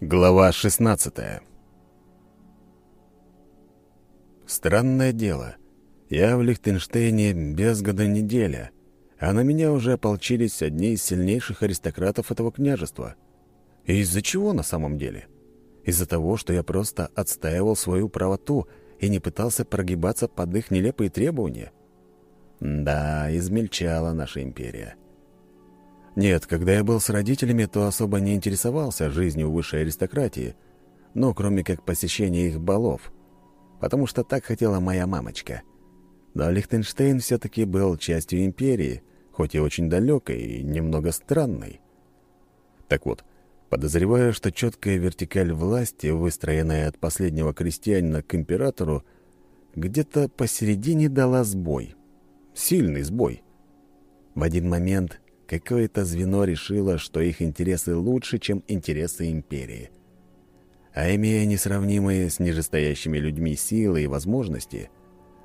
Глава 16 Странное дело. Я в Лихтенштейне без года неделя, а на меня уже ополчились одни из сильнейших аристократов этого княжества. И из-за чего на самом деле? Из-за того, что я просто отстаивал свою правоту и не пытался прогибаться под их нелепые требования? Да, измельчала наша империя. Нет, когда я был с родителями, то особо не интересовался жизнью высшей аристократии, ну, кроме как посещения их балов, потому что так хотела моя мамочка. Но Лихтенштейн все-таки был частью империи, хоть и очень далекой и немного странной. Так вот, подозреваю, что четкая вертикаль власти, выстроенная от последнего крестьянина к императору, где-то посередине дала сбой. Сильный сбой. В один момент какое-то звено решило, что их интересы лучше, чем интересы империи. А имея несравнимые с нижестоящими людьми силы и возможности,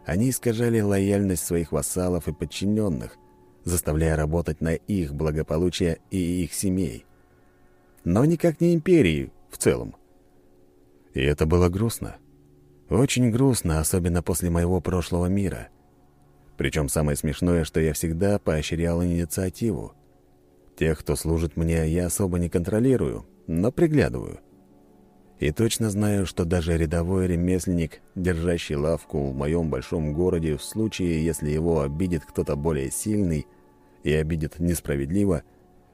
они искажали лояльность своих вассалов и подчиненных, заставляя работать на их благополучие и их семей. Но никак не империи в целом. И это было грустно. Очень грустно, особенно после моего прошлого мира — причем самое смешное, что я всегда поощрял инициативу. Тех, кто служит мне, я особо не контролирую, но приглядываю. И точно знаю, что даже рядовой ремесленник, держащий лавку в моем большом городе, в случае, если его обидит кто-то более сильный и обидит несправедливо,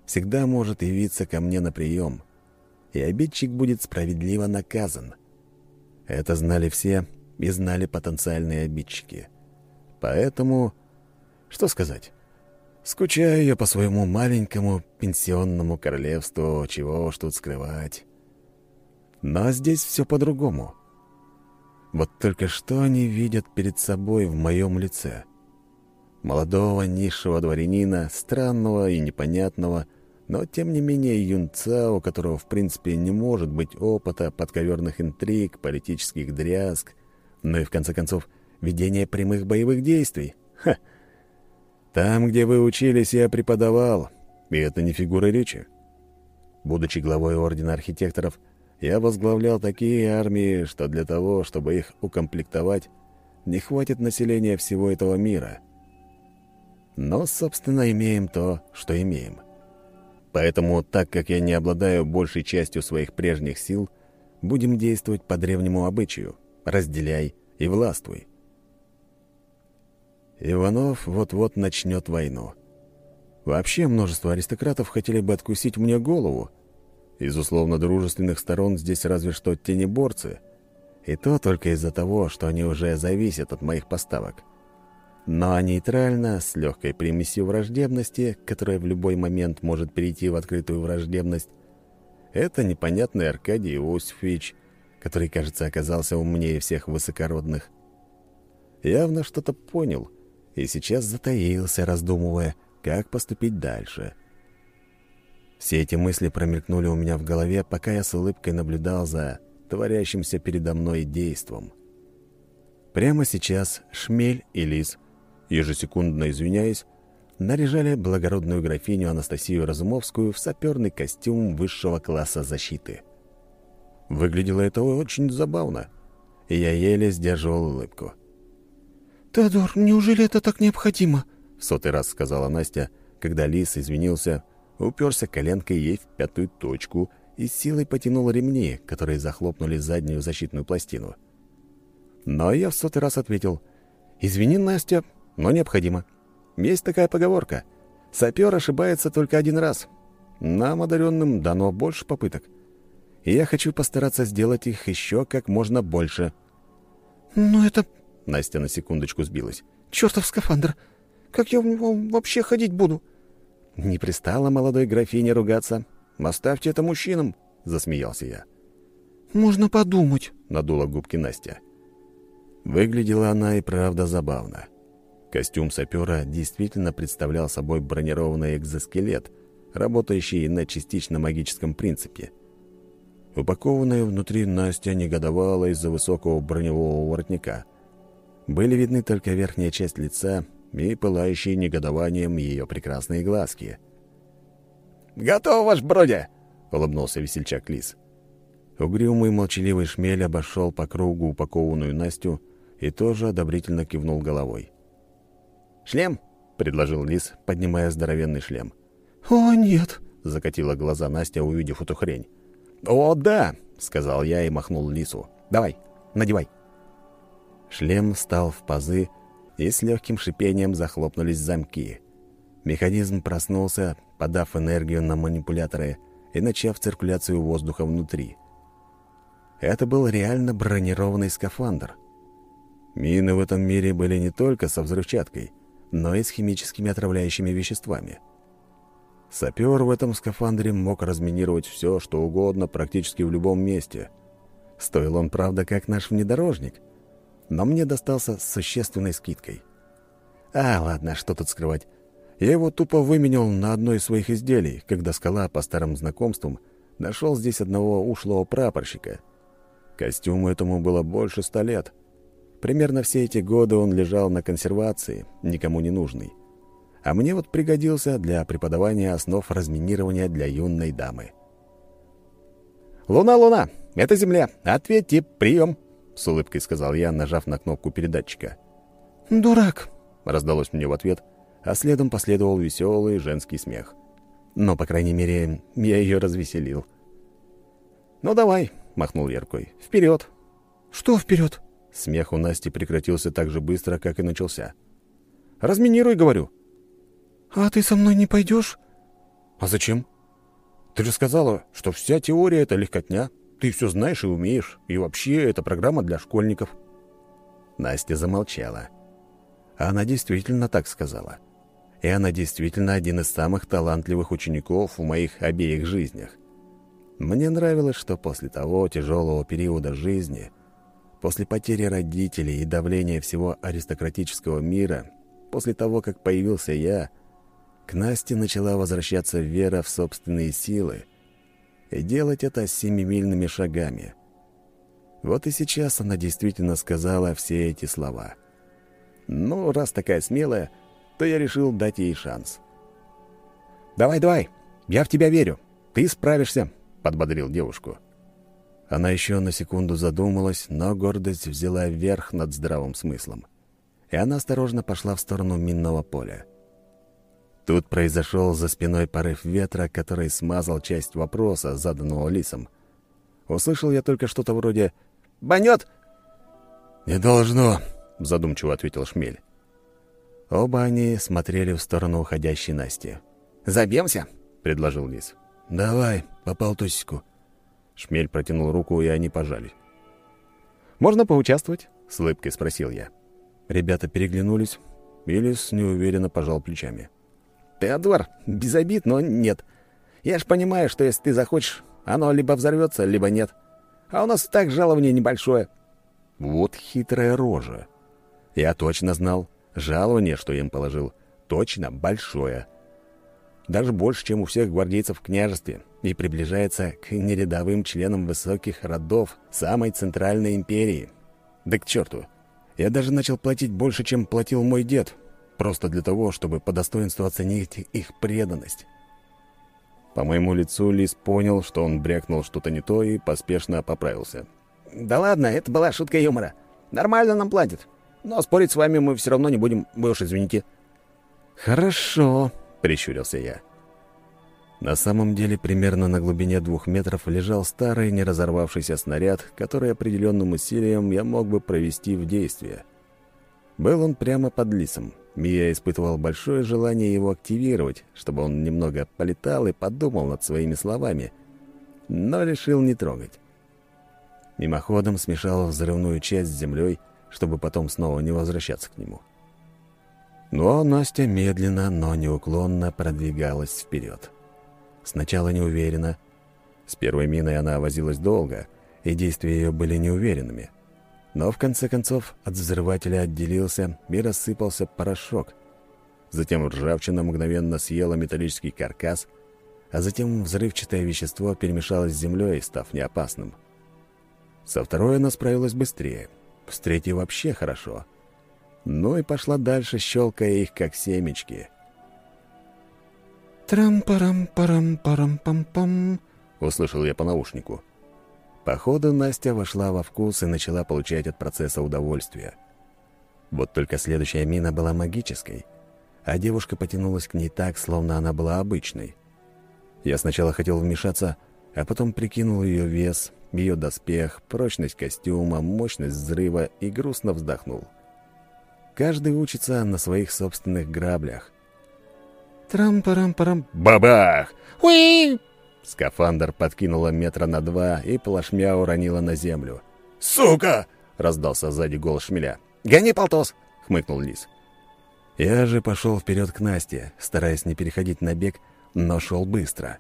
всегда может явиться ко мне на прием, и обидчик будет справедливо наказан. Это знали все и знали потенциальные обидчики — Поэтому, что сказать, скучаю я по своему маленькому пенсионному королевству, чего уж тут скрывать. Но здесь все по-другому. Вот только что они видят перед собой в моем лице. Молодого низшего дворянина, странного и непонятного, но тем не менее юнца, у которого в принципе не может быть опыта подковерных интриг, политических дрязг, но и в конце концов – ведение прямых боевых действий. Ха! Там, где вы учились, я преподавал, и это не фигура речи. Будучи главой Ордена Архитекторов, я возглавлял такие армии, что для того, чтобы их укомплектовать, не хватит населения всего этого мира. Но, собственно, имеем то, что имеем. Поэтому, так как я не обладаю большей частью своих прежних сил, будем действовать по древнему обычаю «разделяй и властвуй». Иванов вот-вот начнет войну. Вообще множество аристократов хотели бы откусить мне голову. Из условно дружественных сторон здесь разве что тенеборцы. И то только из-за того, что они уже зависят от моих поставок. Но нейтрально, с легкой примесью враждебности, которая в любой момент может перейти в открытую враждебность, это непонятный Аркадий Иосифович, который, кажется, оказался умнее всех высокородных. Явно что-то понял — и сейчас затаился, раздумывая, как поступить дальше. Все эти мысли промелькнули у меня в голове, пока я с улыбкой наблюдал за творящимся передо мной действом. Прямо сейчас Шмель и Лис, ежесекундно извиняясь, наряжали благородную графиню Анастасию Разумовскую в саперный костюм высшего класса защиты. Выглядело это очень забавно, и я еле сдерживал улыбку. «Теодор, неужели это так необходимо?» — в сотый раз сказала Настя, когда Лис извинился, уперся коленкой ей в пятую точку и силой потянул ремни, которые захлопнули заднюю защитную пластину. Но я в сотый раз ответил, «Извини, Настя, но необходимо. Есть такая поговорка. Сапер ошибается только один раз. Нам, одаренным, дано больше попыток. И я хочу постараться сделать их еще как можно больше». «Но это Настя на секундочку сбилась. «Чертов скафандр! Как я в него вообще ходить буду?» «Не пристало молодой графине ругаться. Оставьте это мужчинам!» — засмеялся я. «Можно подумать», — надула губки Настя. Выглядела она и правда забавно. Костюм сапера действительно представлял собой бронированный экзоскелет, работающий на частично магическом принципе. Упакованная внутри Настя негодовала из-за высокого броневого воротника — были видны только верхняя часть лица и пылающие негодованием ее прекрасные глазки. «Готов, ваш бродя!» — улыбнулся весельчак Лис. Угрюмый молчаливый шмель обошел по кругу упакованную Настю и тоже одобрительно кивнул головой. «Шлем?» — предложил Лис, поднимая здоровенный шлем. «О, нет!» — закатила глаза Настя, увидев эту хрень. «О, да!» — сказал я и махнул Лису. «Давай, надевай!» Шлем встал в пазы, и с легким шипением захлопнулись замки. Механизм проснулся, подав энергию на манипуляторы и начав циркуляцию воздуха внутри. Это был реально бронированный скафандр. Мины в этом мире были не только со взрывчаткой, но и с химическими отравляющими веществами. Сапер в этом скафандре мог разминировать все, что угодно, практически в любом месте. Стоил он, правда, как наш внедорожник, но мне достался с существенной скидкой. А, ладно, что тут скрывать. Я его тупо выменял на одно из своих изделий, когда скала по старым знакомствам нашел здесь одного ушлого прапорщика — Костюму этому было больше ста лет. Примерно все эти годы он лежал на консервации, никому не нужный. А мне вот пригодился для преподавания основ разминирования для юной дамы. «Луна, луна! Это Земля! Ответьте, прием!» — с улыбкой сказал я, нажав на кнопку передатчика. «Дурак!» — раздалось мне в ответ, а следом последовал веселый женский смех. Но, по крайней мере, я ее развеселил. «Ну давай, — махнул я рукой. «Вперед!» «Что вперед?» Смех у Насти прекратился так же быстро, как и начался. «Разминируй, говорю». «А ты со мной не пойдешь?» «А зачем? Ты же сказала, что вся теория — это легкотня. Ты все знаешь и умеешь, и вообще это программа для школьников». Настя замолчала. Она действительно так сказала. И она действительно один из самых талантливых учеников в моих обеих жизнях. Мне нравилось, что после того тяжелого периода жизни, после потери родителей и давления всего аристократического мира, после того, как появился я, к Насте начала возвращаться вера в собственные силы и делать это семимильными шагами. Вот и сейчас она действительно сказала все эти слова. Ну, раз такая смелая, то я решил дать ей шанс. «Давай, давай, я в тебя верю. Ты справишься», — подбодрил девушку. Она еще на секунду задумалась, но гордость взяла верх над здравым смыслом. И она осторожно пошла в сторону минного поля. Тут произошел за спиной порыв ветра, который смазал часть вопроса, заданного лисом. Услышал я только что-то вроде «Банет!» «Не должно», — задумчиво ответил Шмель. Оба они смотрели в сторону уходящей Насти. «Забьемся?» — предложил лис. «Давай, по полтусику». Шмель протянул руку, и они пожали. «Можно поучаствовать?» — с улыбкой спросил я. Ребята переглянулись, и Лис неуверенно пожал плечами. «Теодор, без обид, но нет. Я ж понимаю, что если ты захочешь, оно либо взорвется, либо нет. А у нас так жалование небольшое». Вот хитрая рожа. Я точно знал, жалование, что им положил, точно большое даже больше, чем у всех гвардейцев в княжестве, и приближается к нерядовым членам высоких родов самой центральной империи. Да к черту! Я даже начал платить больше, чем платил мой дед, просто для того, чтобы по достоинству оценить их преданность. По моему лицу Лис понял, что он брякнул что-то не то и поспешно поправился. «Да ладно, это была шутка юмора. Нормально нам платят. Но спорить с вами мы все равно не будем, вы уж извините». «Хорошо», — прищурился я. На самом деле, примерно на глубине двух метров лежал старый неразорвавшийся снаряд, который определенным усилием я мог бы провести в действие. Был он прямо под лисом, и я испытывал большое желание его активировать, чтобы он немного полетал и подумал над своими словами, но решил не трогать. Мимоходом смешал взрывную часть с землей, чтобы потом снова не возвращаться к нему. Но Настя медленно, но неуклонно продвигалась вперед. Сначала неуверенно. С первой миной она возилась долго, и действия ее были неуверенными. Но в конце концов от взрывателя отделился и рассыпался порошок. Затем ржавчина мгновенно съела металлический каркас, а затем взрывчатое вещество перемешалось с землей, став неопасным. Со второй она справилась быстрее, с третьей вообще хорошо — ну и пошла дальше, щелкая их, как семечки. «Трам-парам-парам-парам-пам-пам», — услышал я по наушнику. Походу, Настя вошла во вкус и начала получать от процесса удовольствие. Вот только следующая мина была магической, а девушка потянулась к ней так, словно она была обычной. Я сначала хотел вмешаться, а потом прикинул ее вес, ее доспех, прочность костюма, мощность взрыва и грустно вздохнул. Каждый учится на своих собственных граблях. Трам-парам-парам. Бабах! Уи! Скафандр подкинула метра на два и плашмя уронила на землю. «Сука!» — раздался сзади голос шмеля. «Гони, полтос!» — хмыкнул лис. Я же пошел вперед к Насте, стараясь не переходить на бег, но шел быстро.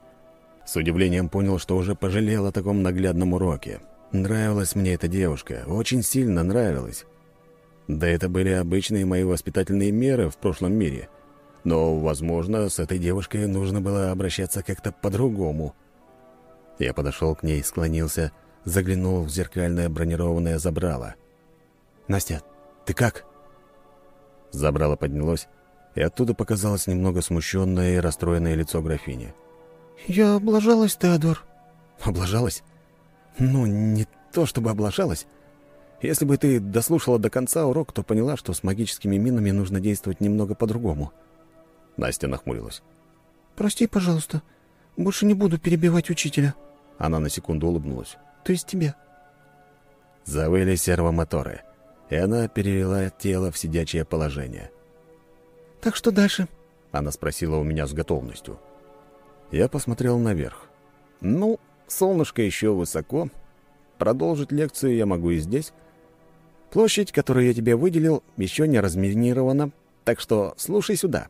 С удивлением понял, что уже пожалел о таком наглядном уроке. Нравилась мне эта девушка, очень сильно нравилась. Да это были обычные мои воспитательные меры в прошлом мире. Но, возможно, с этой девушкой нужно было обращаться как-то по-другому. Я подошел к ней, склонился, заглянул в зеркальное бронированное забрало. «Настя, ты как?» Забрало поднялось, и оттуда показалось немного смущенное и расстроенное лицо графини. «Я облажалась, Теодор». «Облажалась? Ну, не то чтобы облажалась. Если бы ты дослушала до конца урок, то поняла, что с магическими минами нужно действовать немного по-другому». Настя нахмурилась. «Прости, пожалуйста. Больше не буду перебивать учителя». Она на секунду улыбнулась. «То есть тебя?» Завыли сервомоторы, и она перевела тело в сидячее положение. «Так что дальше?» Она спросила у меня с готовностью. Я посмотрел наверх. «Ну, солнышко еще высоко. Продолжить лекцию я могу и здесь. Площадь, которую я тебе выделил, еще не разминирована, так что слушай сюда».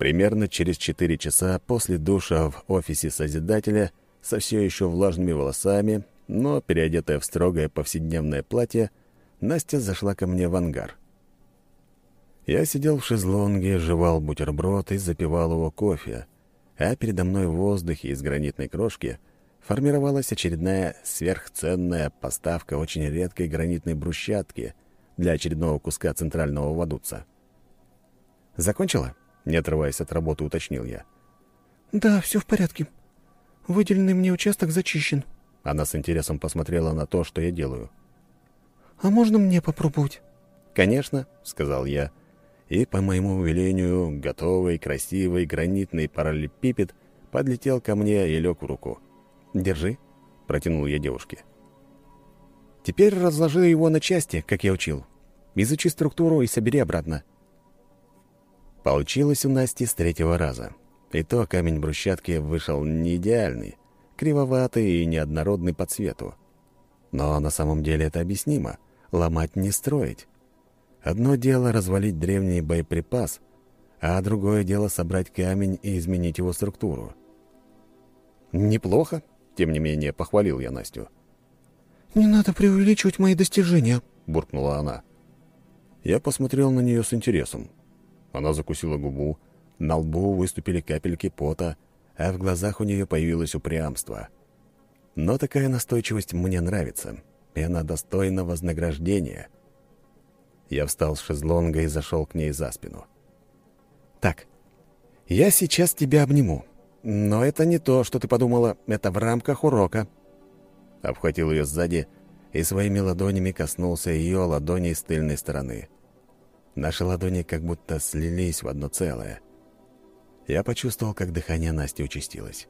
Примерно через четыре часа после душа в офисе Созидателя со все еще влажными волосами, но переодетая в строгое повседневное платье, Настя зашла ко мне в ангар. Я сидел в шезлонге, жевал бутерброд и запивал его кофе, а передо мной в воздухе из гранитной крошки формировалась очередная сверхценная поставка очень редкой гранитной брусчатки для очередного куска центрального водуца. «Закончила?» Не отрываясь от работы, уточнил я. «Да, все в порядке. Выделенный мне участок зачищен». Она с интересом посмотрела на то, что я делаю. «А можно мне попробовать?» «Конечно», — сказал я. И, по моему велению, готовый, красивый гранитный параллелепипед подлетел ко мне и лег в руку. «Держи», — протянул я девушке. «Теперь разложи его на части, как я учил. Изучи структуру и собери обратно. Получилось у Насти с третьего раза. И то камень брусчатки вышел не идеальный, кривоватый и неоднородный по цвету. Но на самом деле это объяснимо. Ломать не строить. Одно дело развалить древний боеприпас, а другое дело собрать камень и изменить его структуру. «Неплохо», — тем не менее похвалил я Настю. «Не надо преувеличивать мои достижения», — буркнула она. Я посмотрел на нее с интересом. Она закусила губу, на лбу выступили капельки пота, а в глазах у нее появилось упрямство. Но такая настойчивость мне нравится, и она достойна вознаграждения. Я встал с шезлонга и зашел к ней за спину. «Так, я сейчас тебя обниму, но это не то, что ты подумала, это в рамках урока». Обхватил ее сзади и своими ладонями коснулся ее ладони с тыльной стороны. Наши ладони как будто слились в одно целое. Я почувствовал, как дыхание Насти участилось.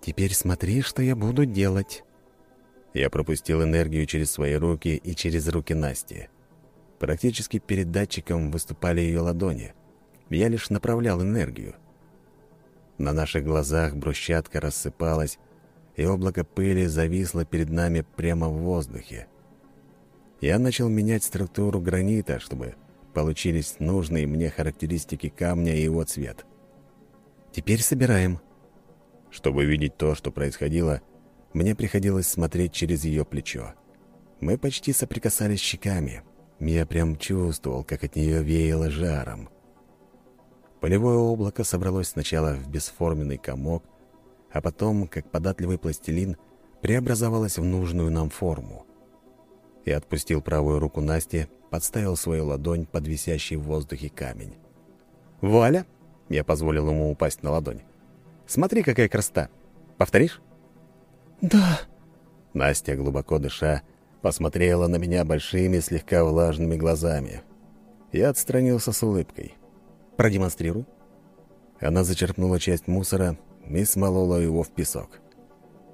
«Теперь смотри, что я буду делать». Я пропустил энергию через свои руки и через руки Насти. Практически перед датчиком выступали ее ладони. Я лишь направлял энергию. На наших глазах брусчатка рассыпалась, и облако пыли зависло перед нами прямо в воздухе я начал менять структуру гранита, чтобы получились нужные мне характеристики камня и его цвет. Теперь собираем. Чтобы видеть то, что происходило, мне приходилось смотреть через ее плечо. Мы почти соприкасались щеками. Я прям чувствовал, как от нее веяло жаром. Полевое облако собралось сначала в бесформенный комок, а потом, как податливый пластилин, преобразовалось в нужную нам форму и отпустил правую руку Насти, подставил свою ладонь под висящий в воздухе камень. «Вуаля!» — я позволил ему упасть на ладонь. «Смотри, какая красота! Повторишь?» «Да». Настя, глубоко дыша, посмотрела на меня большими, слегка влажными глазами. Я отстранился с улыбкой. «Продемонстрируй». Она зачерпнула часть мусора и смолола его в песок.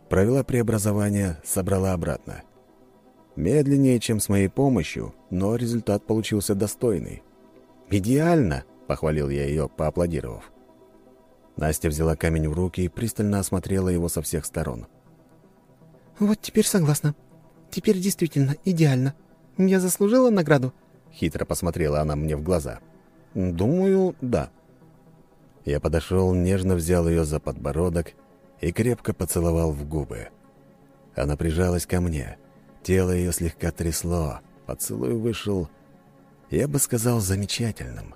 Провела преобразование, собрала обратно. Медленнее, чем с моей помощью, но результат получился достойный. «Идеально!» — похвалил я ее, поаплодировав. Настя взяла камень в руки и пристально осмотрела его со всех сторон. «Вот теперь согласна. Теперь действительно идеально. Я заслужила награду?» Хитро посмотрела она мне в глаза. «Думаю, да». Я подошел, нежно взял ее за подбородок и крепко поцеловал в губы. Она прижалась ко мне. Тело ее слегка трясло. Поцелуй вышел, я бы сказал, замечательным.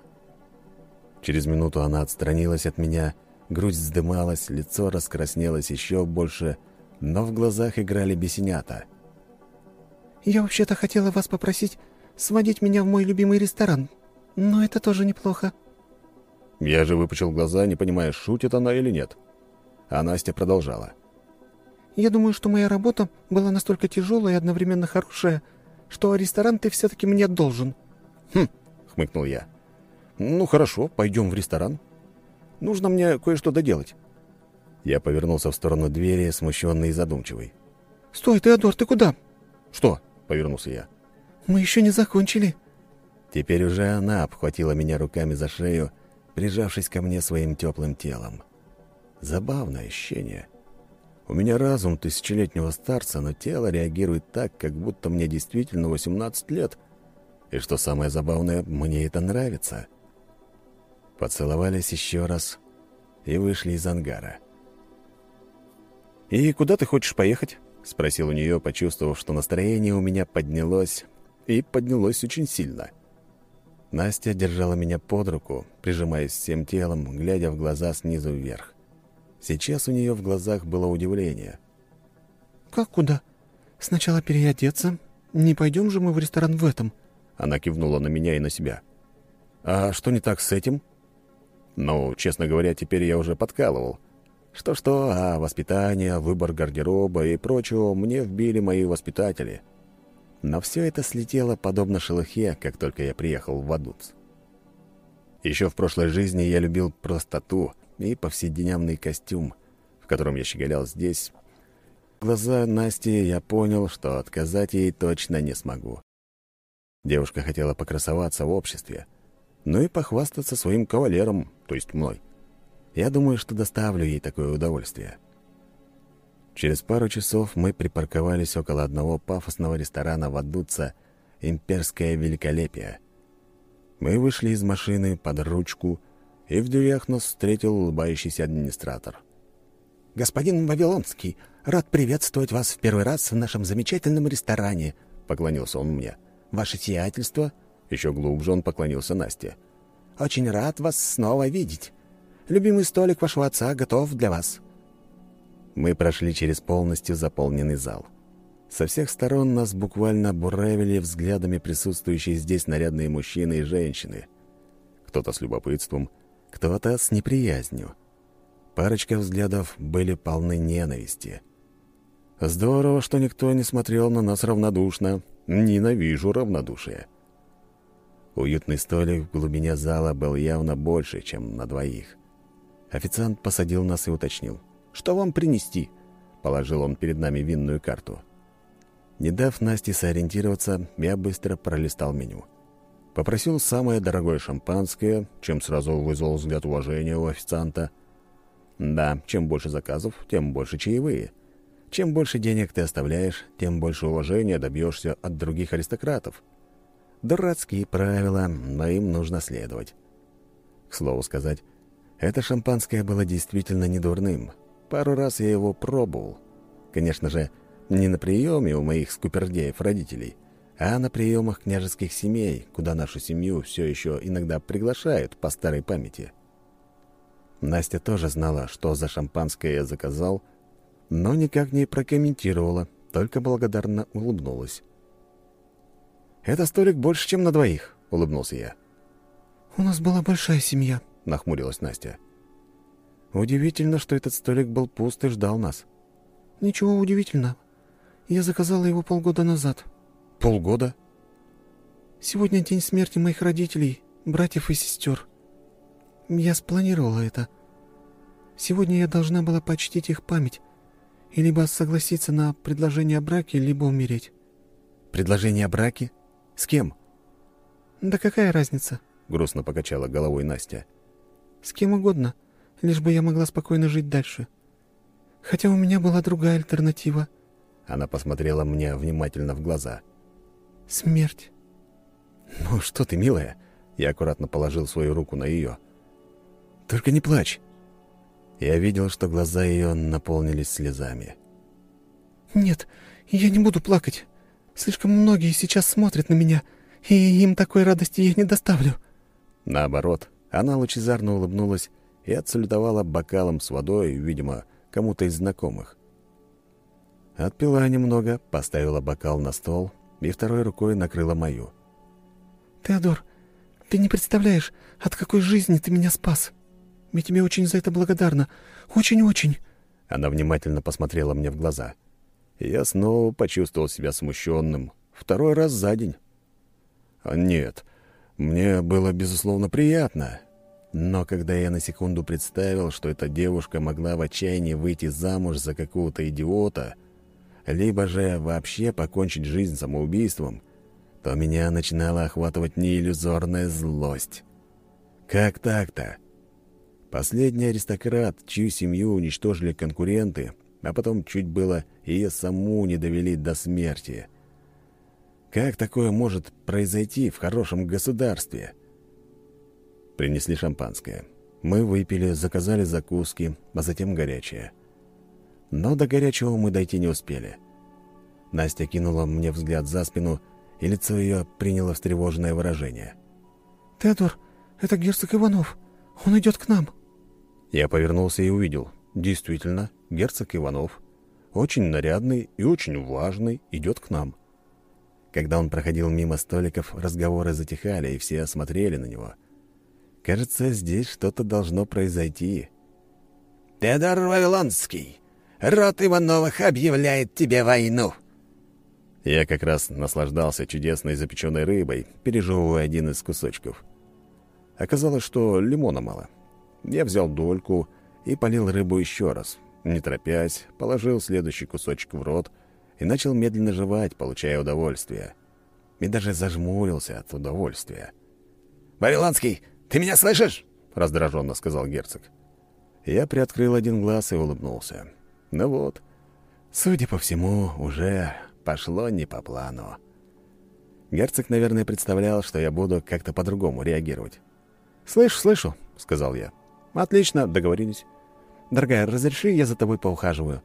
Через минуту она отстранилась от меня, грудь вздымалась, лицо раскраснелось еще больше, но в глазах играли бесенята. «Я вообще-то хотела вас попросить сводить меня в мой любимый ресторан, но это тоже неплохо». Я же выпучил глаза, не понимая, шутит она или нет. А Настя продолжала. «Я думаю, что моя работа была настолько тяжелая и одновременно хорошая, что ресторан ты все-таки мне должен». «Хм», — хмыкнул я. «Ну хорошо, пойдем в ресторан. Нужно мне кое-что доделать». Я повернулся в сторону двери, смущенный и задумчивый. «Стой, Теодор, ты куда?» «Что?» — повернулся я. «Мы еще не закончили». Теперь уже она обхватила меня руками за шею, прижавшись ко мне своим теплым телом. Забавное ощущение. У меня разум тысячелетнего старца, но тело реагирует так, как будто мне действительно 18 лет. И что самое забавное, мне это нравится. Поцеловались еще раз и вышли из ангара. «И куда ты хочешь поехать?» — спросил у нее, почувствовав, что настроение у меня поднялось, и поднялось очень сильно. Настя держала меня под руку, прижимаясь всем телом, глядя в глаза снизу вверх. Сейчас у нее в глазах было удивление. «Как куда? Сначала переодеться. Не пойдем же мы в ресторан в этом?» Она кивнула на меня и на себя. «А что не так с этим?» Ну, честно говоря, теперь я уже подкалывал. Что-что, а воспитание, выбор гардероба и прочего мне вбили мои воспитатели. Но все это слетело подобно шелухе, как только я приехал в Вадуц. Еще в прошлой жизни я любил простоту и повседневный костюм, в котором я щеголял здесь. глаза Насти я понял, что отказать ей точно не смогу. Девушка хотела покрасоваться в обществе, ну и похвастаться своим кавалером, то есть мной. Я думаю, что доставлю ей такое удовольствие. Через пару часов мы припарковались около одного пафосного ресторана в Адуца «Имперское великолепие». Мы вышли из машины под ручку, и в дверях нас встретил улыбающийся администратор. «Господин Вавилонский, рад приветствовать вас в первый раз в нашем замечательном ресторане», — поклонился он мне. «Ваше сиятельство?» Еще глубже он поклонился Насте. «Очень рад вас снова видеть. Любимый столик вашего отца готов для вас». Мы прошли через полностью заполненный зал. Со всех сторон нас буквально буравили взглядами присутствующие здесь нарядные мужчины и женщины. Кто-то с любопытством, кто-то с неприязнью. Парочка взглядов были полны ненависти. Здорово, что никто не смотрел на нас равнодушно. Ненавижу равнодушие. Уютный столик в глубине зала был явно больше, чем на двоих. Официант посадил нас и уточнил. «Что вам принести?» Положил он перед нами винную карту. Не дав Насте сориентироваться, я быстро пролистал меню. Попросил самое дорогое шампанское, чем сразу вызвал взгляд уважения у официанта. Да, чем больше заказов, тем больше чаевые. Чем больше денег ты оставляешь, тем больше уважения добьешься от других аристократов. Дурацкие правила, но им нужно следовать. К слову сказать, это шампанское было действительно недурным. Пару раз я его пробовал. Конечно же, не на приеме у моих скупердеев родителей, а на приемах княжеских семей, куда нашу семью все еще иногда приглашают по старой памяти. Настя тоже знала, что за шампанское я заказал, но никак не прокомментировала, только благодарно улыбнулась. «Это столик больше, чем на двоих», — улыбнулся я. «У нас была большая семья», — нахмурилась Настя. Удивительно, что этот столик был пуст и ждал нас. Ничего удивительного. Я заказала его полгода назад. Полгода? Сегодня день смерти моих родителей, братьев и сестер. Я спланировала это. Сегодня я должна была почтить их память и либо согласиться на предложение о браке, либо умереть. Предложение о браке? С кем? Да какая разница? Грустно покачала головой Настя. С кем угодно, лишь бы я могла спокойно жить дальше. Хотя у меня была другая альтернатива. Она посмотрела мне внимательно в глаза. Смерть. «Ну что ты, милая?» Я аккуратно положил свою руку на ее. «Только не плачь!» Я видел, что глаза ее наполнились слезами. «Нет, я не буду плакать. Слишком многие сейчас смотрят на меня, и им такой радости я не доставлю». Наоборот, она лучезарно улыбнулась и отсалютовала бокалом с водой, видимо, кому-то из знакомых. Отпила немного, поставила бокал на стол и второй рукой накрыла мою. «Теодор, ты не представляешь, от какой жизни ты меня спас. Я тебе очень за это благодарна. Очень-очень». Она внимательно посмотрела мне в глаза. Я снова почувствовал себя смущенным. Второй раз за день. А нет, мне было, безусловно, приятно. Но когда я на секунду представил, что эта девушка могла в отчаянии выйти замуж за какого-то идиота, либо же вообще покончить жизнь самоубийством, то меня начинала охватывать неиллюзорная злость. Как так-то? Последний аристократ, чью семью уничтожили конкуренты, а потом чуть было и саму не довели до смерти. Как такое может произойти в хорошем государстве? Принесли шампанское. Мы выпили, заказали закуски, а затем горячее. Но до горячего мы дойти не успели. Настя кинула мне взгляд за спину, и лицо ее приняло встревоженное выражение. «Теодор, это герцог Иванов. Он идет к нам». Я повернулся и увидел. Действительно, герцог Иванов, очень нарядный и очень важный, идет к нам. Когда он проходил мимо столиков, разговоры затихали, и все смотрели на него. Кажется, здесь что-то должно произойти. «Теодор Вавилонский, род Ивановых объявляет тебе войну!» Я как раз наслаждался чудесной запеченной рыбой, пережевывая один из кусочков. Оказалось, что лимона мало — я взял дольку и полил рыбу еще раз. Не торопясь, положил следующий кусочек в рот и начал медленно жевать, получая удовольствие. И даже зажмурился от удовольствия. «Вавилонский, ты меня слышишь?» — раздраженно сказал герцог. Я приоткрыл один глаз и улыбнулся. Ну вот, судя по всему, уже пошло не по плану. Герцог, наверное, представлял, что я буду как-то по-другому реагировать. «Слышу, слышу», — сказал я. «Отлично, договорились. Дорогая, разреши, я за тобой поухаживаю».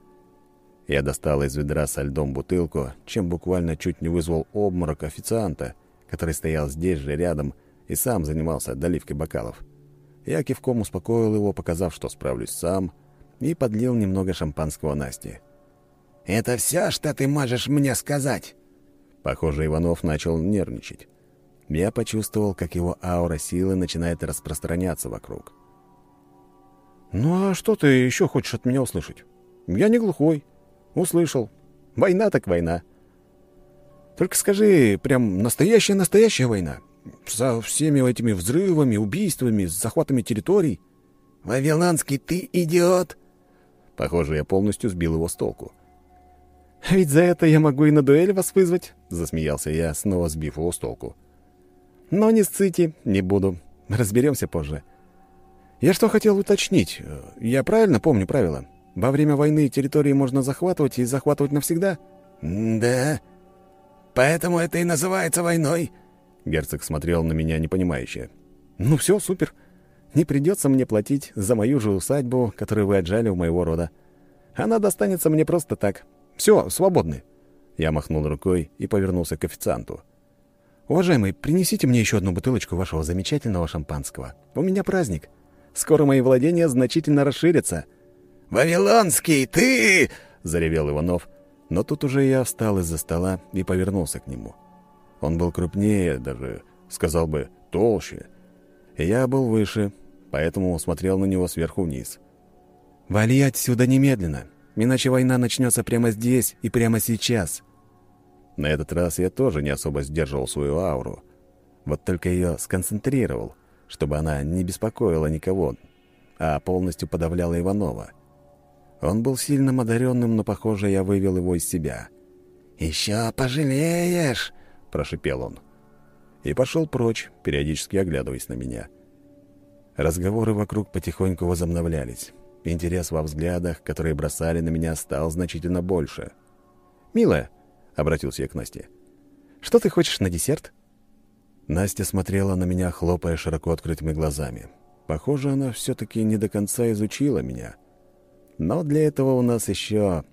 Я достал из ведра со льдом бутылку, чем буквально чуть не вызвал обморок официанта, который стоял здесь же рядом и сам занимался доливкой бокалов. Я кивком успокоил его, показав, что справлюсь сам, и подлил немного шампанского Насти. «Это все, что ты можешь мне сказать?» Похоже, Иванов начал нервничать. Я почувствовал, как его аура силы начинает распространяться вокруг. «Ну а что ты еще хочешь от меня услышать? Я не глухой. Услышал. Война так война. Только скажи, прям настоящая-настоящая война. Со всеми этими взрывами, убийствами, захватами территорий». «Вавилонский, ты идиот!» Похоже, я полностью сбил его с толку. «А ведь за это я могу и на дуэль вас вызвать», — засмеялся я, снова сбив его с толку. «Но не сците, не буду. Разберемся позже. Я что хотел уточнить? Я правильно помню правила? Во время войны территории можно захватывать и захватывать навсегда? Да. Поэтому это и называется войной. Герцог смотрел на меня непонимающе. Ну все, супер. Не придется мне платить за мою же усадьбу, которую вы отжали у моего рода. Она достанется мне просто так. Все, свободны. Я махнул рукой и повернулся к официанту. «Уважаемый, принесите мне еще одну бутылочку вашего замечательного шампанского. У меня праздник. Скоро мои владения значительно расширятся». «Вавилонский, ты!» — заревел Иванов. Но тут уже я встал из-за стола и повернулся к нему. Он был крупнее, даже, сказал бы, толще. Я был выше, поэтому смотрел на него сверху вниз. «Вали отсюда немедленно, иначе война начнется прямо здесь и прямо сейчас». На этот раз я тоже не особо сдерживал свою ауру. Вот только ее сконцентрировал, чтобы она не беспокоила никого, а полностью подавляла Иванова. Он был сильным одаренным, но, похоже, я вывел его из себя. «Еще пожалеешь!» — прошипел он. И пошел прочь, периодически оглядываясь на меня. Разговоры вокруг потихоньку возобновлялись. Интерес во взглядах, которые бросали на меня, стал значительно больше. «Милая», — обратился я к Насте, — «что ты хочешь на десерт?» Настя смотрела на меня, хлопая широко открытыми глазами. Похоже, она все-таки не до конца изучила меня. Но для этого у нас еще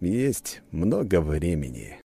есть много времени».